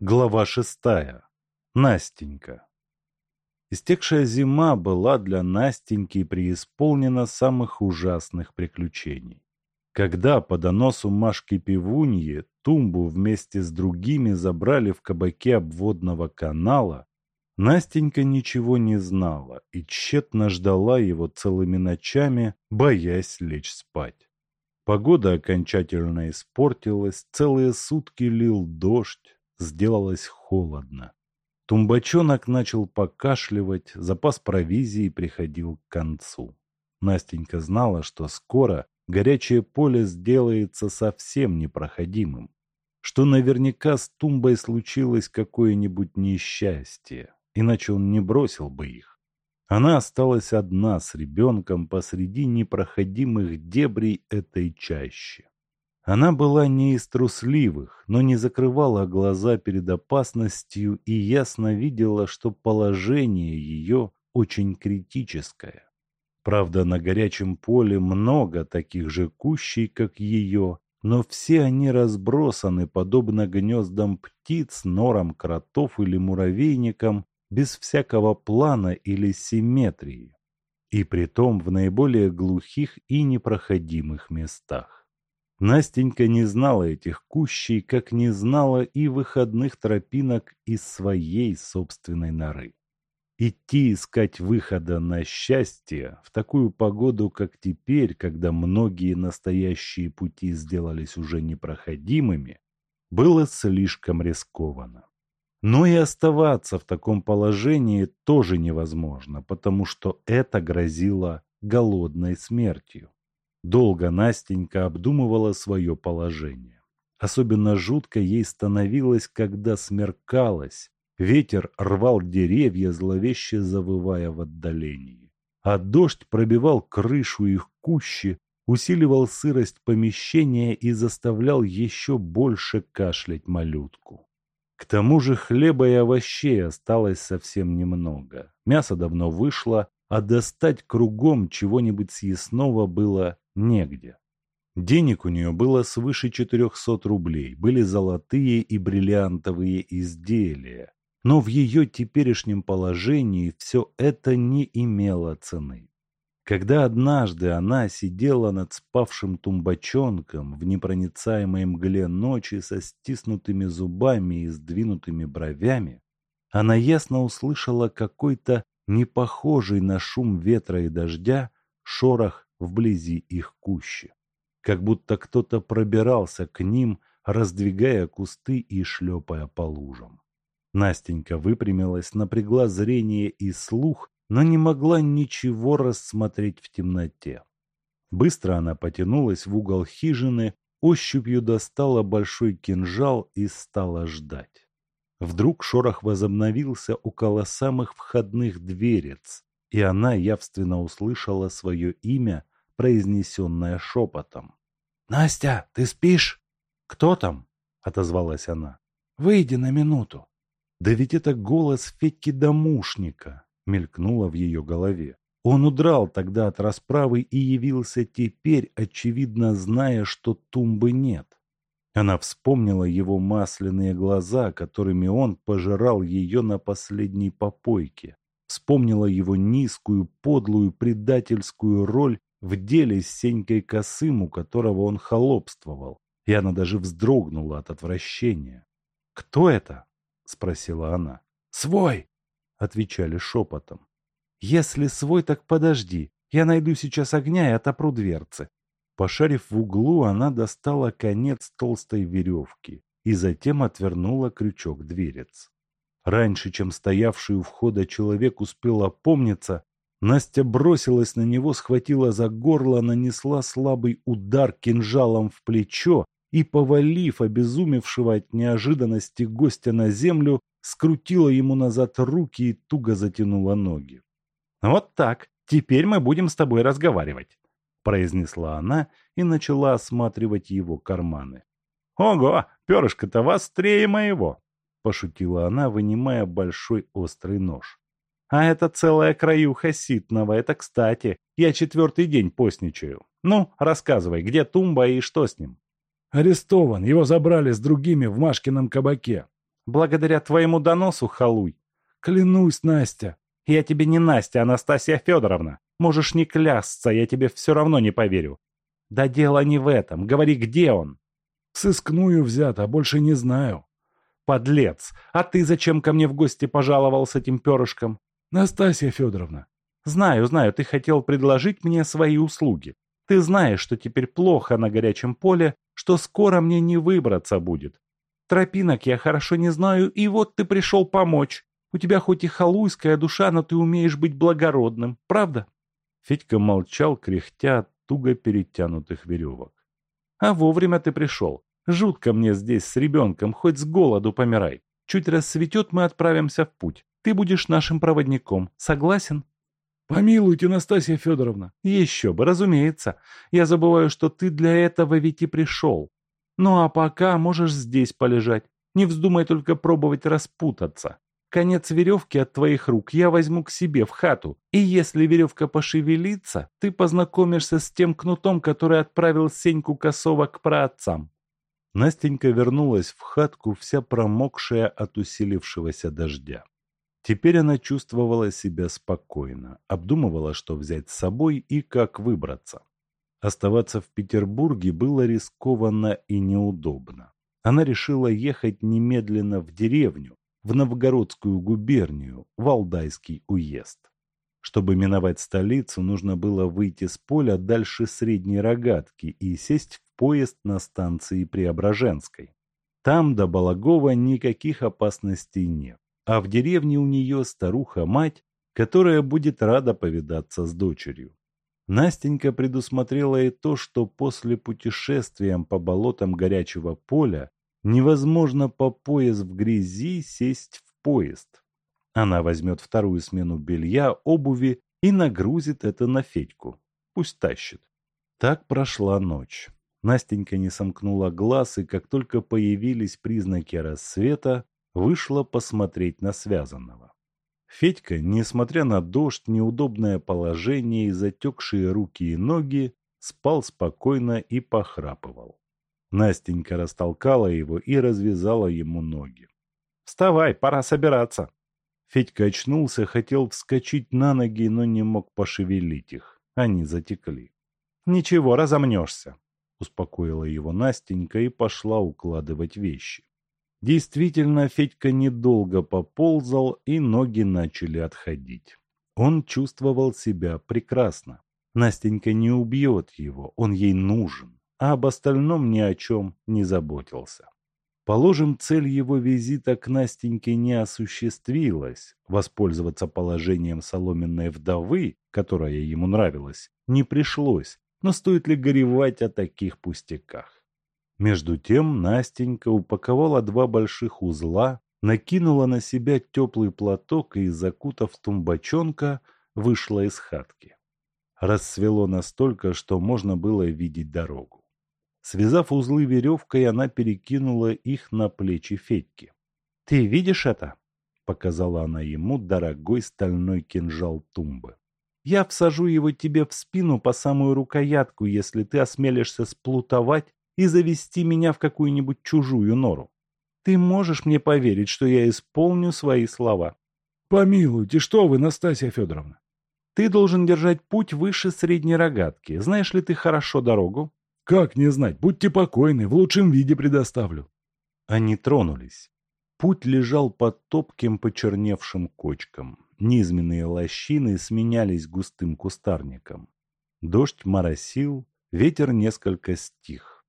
Глава шестая. Настенька. Истекшая зима была для Настеньки преисполнена самых ужасных приключений. Когда по доносу Машки Пивуньи тумбу вместе с другими забрали в кабаке обводного канала, Настенька ничего не знала и тщетно ждала его целыми ночами, боясь лечь спать. Погода окончательно испортилась, целые сутки лил дождь, сделалось холодно. Тумбачонок начал покашливать, запас провизии приходил к концу. Настенька знала, что скоро горячее поле сделается совсем непроходимым, что наверняка с тумбой случилось какое-нибудь несчастье, иначе он не бросил бы их. Она осталась одна с ребенком посреди непроходимых дебрей этой чащи. Она была не из трусливых, но не закрывала глаза перед опасностью и ясно видела, что положение ее очень критическое. Правда, на горячем поле много таких же кущей, как ее, но все они разбросаны, подобно гнездам птиц, норам кротов или муравейникам, без всякого плана или симметрии, и притом в наиболее глухих и непроходимых местах. Настенька не знала этих кущей, как не знала и выходных тропинок из своей собственной норы. Идти искать выхода на счастье в такую погоду, как теперь, когда многие настоящие пути сделались уже непроходимыми, было слишком рискованно. Но и оставаться в таком положении тоже невозможно, потому что это грозило голодной смертью. Долго Настенька обдумывала свое положение. Особенно жутко ей становилось, когда смеркалось, ветер рвал деревья, зловеще завывая в отдалении. А дождь пробивал крышу их кущи, усиливал сырость помещения и заставлял еще больше кашлять малютку. К тому же хлеба и овощей осталось совсем немного. Мясо давно вышло, а достать кругом чего-нибудь съестного было негде. Денег у нее было свыше 400 рублей, были золотые и бриллиантовые изделия, но в ее теперешнем положении все это не имело цены. Когда однажды она сидела над спавшим тумбачонком в непроницаемой мгле ночи со стиснутыми зубами и сдвинутыми бровями, она ясно услышала какой-то непохожий на шум ветра и дождя шорох вблизи их кущи. Как будто кто-то пробирался к ним, раздвигая кусты и шлепая по лужам. Настенька выпрямилась, напрягла зрение и слух, но не могла ничего рассмотреть в темноте. Быстро она потянулась в угол хижины, ощупью достала большой кинжал и стала ждать. Вдруг шорох возобновился около самых входных дверец, и она явственно услышала свое имя, произнесенное шепотом. «Настя, ты спишь?» «Кто там?» — отозвалась она. «Выйди на минуту». «Да ведь это голос Федьки-домушника!» — мелькнуло в ее голове. Он удрал тогда от расправы и явился теперь, очевидно зная, что тумбы нет. Она вспомнила его масляные глаза, которыми он пожирал ее на последней попойке. Вспомнила его низкую, подлую, предательскую роль в деле с Сенькой Косым, у которого он холопствовал, и она даже вздрогнула от отвращения. «Кто это?» — спросила она. «Свой!» — отвечали шепотом. «Если свой, так подожди, я найду сейчас огня и отопру дверцы». Пошарив в углу, она достала конец толстой веревки и затем отвернула крючок дверец. Раньше, чем стоявший у входа человек успел опомниться, Настя бросилась на него, схватила за горло, нанесла слабый удар кинжалом в плечо и, повалив обезумевшего от неожиданности гостя на землю, скрутила ему назад руки и туго затянула ноги. «Вот так, теперь мы будем с тобой разговаривать», — произнесла она и начала осматривать его карманы. «Ого, перышко-то вострее моего!» — пошутила она, вынимая большой острый нож. А это целая краюха ситного, это кстати. Я четвертый день постничаю. Ну, рассказывай, где Тумба и что с ним? Арестован, его забрали с другими в Машкином кабаке. Благодаря твоему доносу, халуй. Клянусь, Настя. Я тебе не Настя, Анастасия Федоровна. Можешь не клясться, я тебе все равно не поверю. Да дело не в этом. Говори, где он? Сыскную взят, а больше не знаю. Подлец! А ты зачем ко мне в гости пожаловал с этим перышком? Настасья Федоровна. Знаю, знаю, ты хотел предложить мне свои услуги. Ты знаешь, что теперь плохо на горячем поле, что скоро мне не выбраться будет. Тропинок я хорошо не знаю, и вот ты пришел помочь. У тебя хоть и халуйская душа, но ты умеешь быть благородным, правда?» Федька молчал, кряхтя от туго перетянутых веревок. «А вовремя ты пришел. Жутко мне здесь с ребенком, хоть с голоду помирай. Чуть рассветет, мы отправимся в путь. Ты будешь нашим проводником. Согласен?» «Помилуйте, Настасья Федоровна». «Еще бы, разумеется. Я забываю, что ты для этого ведь и пришел. Ну а пока можешь здесь полежать. Не вздумай только пробовать распутаться. Конец веревки от твоих рук я возьму к себе в хату, и если веревка пошевелится, ты познакомишься с тем кнутом, который отправил Сеньку Косова к праотцам». Настенька вернулась в хатку, вся промокшая от усилившегося дождя. Теперь она чувствовала себя спокойно, обдумывала, что взять с собой и как выбраться. Оставаться в Петербурге было рискованно и неудобно. Она решила ехать немедленно в деревню, в Новгородскую губернию, в Алдайский уезд. Чтобы миновать столицу, нужно было выйти с поля дальше Средней Рогатки и сесть поезд на станции Преображенской. Там до Балагова никаких опасностей нет а в деревне у нее старуха-мать, которая будет рада повидаться с дочерью. Настенька предусмотрела и то, что после путешествия по болотам горячего поля невозможно по пояс в грязи сесть в поезд. Она возьмет вторую смену белья, обуви и нагрузит это на Федьку. Пусть тащит. Так прошла ночь. Настенька не сомкнула глаз, и как только появились признаки рассвета, вышла посмотреть на связанного. Федька, несмотря на дождь, неудобное положение и затекшие руки и ноги, спал спокойно и похрапывал. Настенька растолкала его и развязала ему ноги. «Вставай, пора собираться!» Федька очнулся, хотел вскочить на ноги, но не мог пошевелить их. Они затекли. «Ничего, разомнешься», — успокоила его Настенька и пошла укладывать вещи. Действительно, Федька недолго поползал, и ноги начали отходить. Он чувствовал себя прекрасно. Настенька не убьет его, он ей нужен, а об остальном ни о чем не заботился. Положим, цель его визита к Настеньке не осуществилась. Воспользоваться положением соломенной вдовы, которая ему нравилась, не пришлось. Но стоит ли горевать о таких пустяках? Между тем Настенька упаковала два больших узла, накинула на себя теплый платок и, закутав тумбочонка, вышла из хатки. Рассвело настолько, что можно было видеть дорогу. Связав узлы веревкой, она перекинула их на плечи Федьки. «Ты видишь это?» — показала она ему дорогой стальной кинжал тумбы. «Я всажу его тебе в спину по самую рукоятку, если ты осмелишься сплутовать и завести меня в какую-нибудь чужую нору. Ты можешь мне поверить, что я исполню свои слова? Помилуйте, что вы, Настасья Федоровна? Ты должен держать путь выше средней рогатки. Знаешь ли ты хорошо дорогу? Как не знать? Будьте покойны, в лучшем виде предоставлю. Они тронулись. Путь лежал под топким почерневшим кочком. Низменные лощины сменялись густым кустарником. Дождь моросил, ветер несколько стих.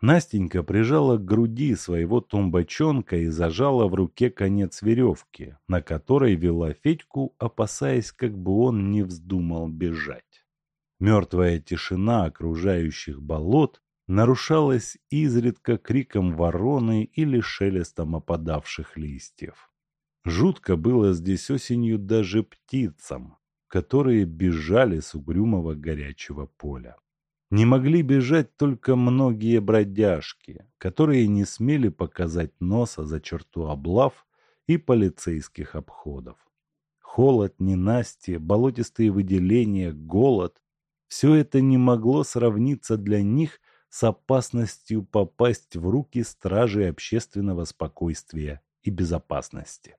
Настенька прижала к груди своего тумбочонка и зажала в руке конец веревки, на которой вела Федьку, опасаясь, как бы он не вздумал бежать. Мертвая тишина окружающих болот нарушалась изредка криком вороны или шелестом опадавших листьев. Жутко было здесь осенью даже птицам, которые бежали с угрюмого горячего поля. Не могли бежать только многие бродяжки, которые не смели показать носа за черту облав и полицейских обходов. Холод, ненастье, болотистые выделения, голод – все это не могло сравниться для них с опасностью попасть в руки стражей общественного спокойствия и безопасности.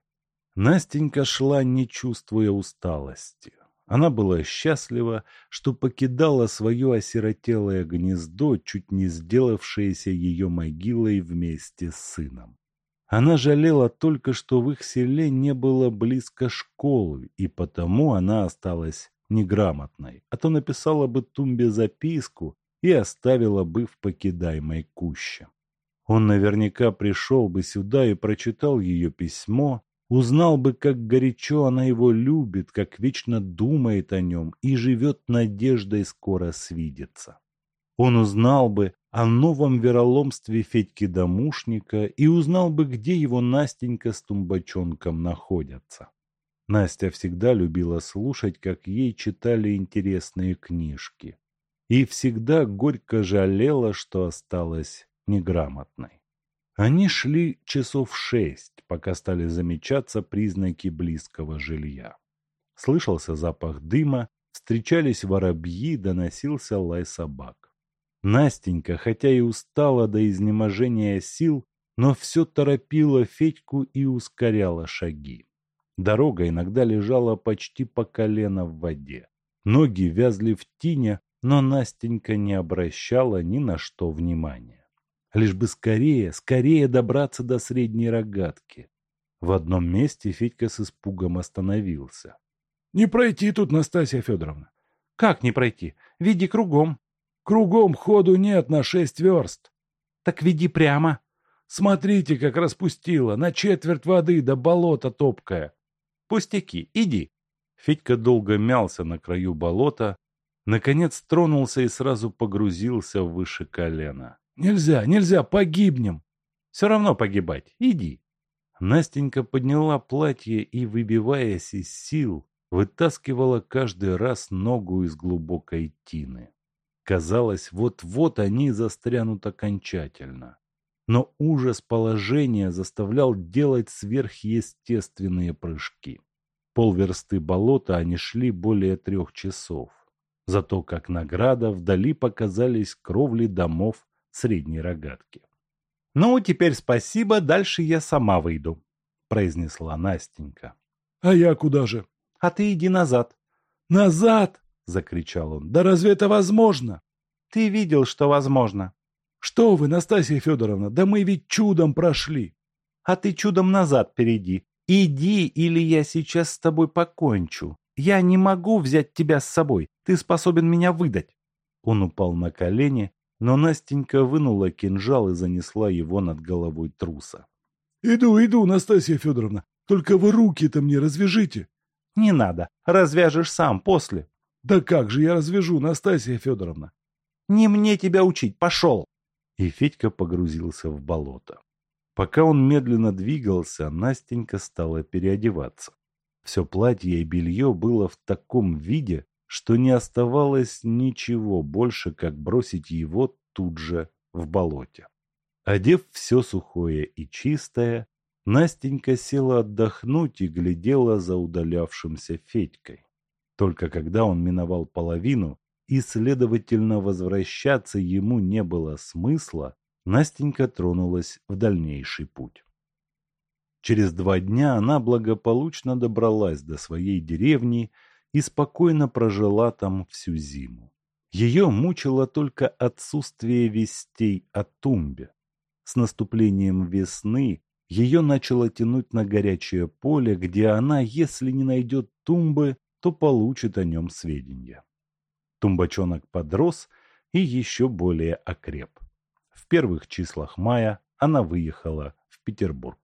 Настенька шла, не чувствуя усталости. Она была счастлива, что покидала свое осиротелое гнездо, чуть не сделавшееся ее могилой вместе с сыном. Она жалела только, что в их селе не было близко школы, и потому она осталась неграмотной, а то написала бы Тумбе записку и оставила бы в покидаемой куще. Он наверняка пришел бы сюда и прочитал ее письмо, узнал бы, как горячо она его любит, как вечно думает о нем и живет надеждой скоро свидеться. Он узнал бы о новом вероломстве Федьки-домушника и узнал бы, где его Настенька с тумбачонком находятся. Настя всегда любила слушать, как ей читали интересные книжки. И всегда горько жалела, что осталась неграмотной. Они шли часов шесть, пока стали замечаться признаки близкого жилья. Слышался запах дыма, встречались воробьи, доносился лай собак. Настенька, хотя и устала до изнеможения сил, но все торопила Федьку и ускоряла шаги. Дорога иногда лежала почти по колено в воде. Ноги вязли в тине, но Настенька не обращала ни на что внимания. Лишь бы скорее, скорее добраться до средней рогатки. В одном месте Федька с испугом остановился. — Не пройти тут, Настасья Федоровна. — Как не пройти? Веди кругом. — Кругом ходу нет на шесть верст. — Так веди прямо. — Смотрите, как распустило, на четверть воды до болота топкая. — Пустяки, иди. Федька долго мялся на краю болота, наконец тронулся и сразу погрузился выше колена. Нельзя, нельзя, погибнем. Все равно погибать. Иди. Настенька подняла платье и, выбиваясь из сил, вытаскивала каждый раз ногу из глубокой тины. Казалось, вот-вот они застрянут окончательно. Но ужас положения заставлял делать сверхъестественные прыжки. Полверсты болота они шли более трех часов. Зато как награда вдали показались кровли домов средней рогатки. «Ну, теперь спасибо, дальше я сама выйду», — произнесла Настенька. «А я куда же?» «А ты иди назад». «Назад!» — закричал он. «Да разве это возможно?» «Ты видел, что возможно». «Что вы, Настасья Федоровна, да мы ведь чудом прошли». «А ты чудом назад перейди. Иди, или я сейчас с тобой покончу. Я не могу взять тебя с собой. Ты способен меня выдать». Он упал на колени, но Настенька вынула кинжал и занесла его над головой труса. «Иду, иду, Настасья Федоровна, только вы руки-то мне развяжите». «Не надо, развяжешь сам после». «Да как же я развяжу, Настасья Федоровна?» «Не мне тебя учить, пошел!» И Федька погрузился в болото. Пока он медленно двигался, Настенька стала переодеваться. Все платье и белье было в таком виде, что не оставалось ничего больше, как бросить его тут же в болоте. Одев все сухое и чистое, Настенька села отдохнуть и глядела за удалявшимся Федькой. Только когда он миновал половину, и, следовательно, возвращаться ему не было смысла, Настенька тронулась в дальнейший путь. Через два дня она благополучно добралась до своей деревни и спокойно прожила там всю зиму. Ее мучило только отсутствие вестей о тумбе. С наступлением весны ее начало тянуть на горячее поле, где она, если не найдет тумбы, то получит о нем сведения. Тумбачонок подрос и еще более окреп. В первых числах мая она выехала в Петербург.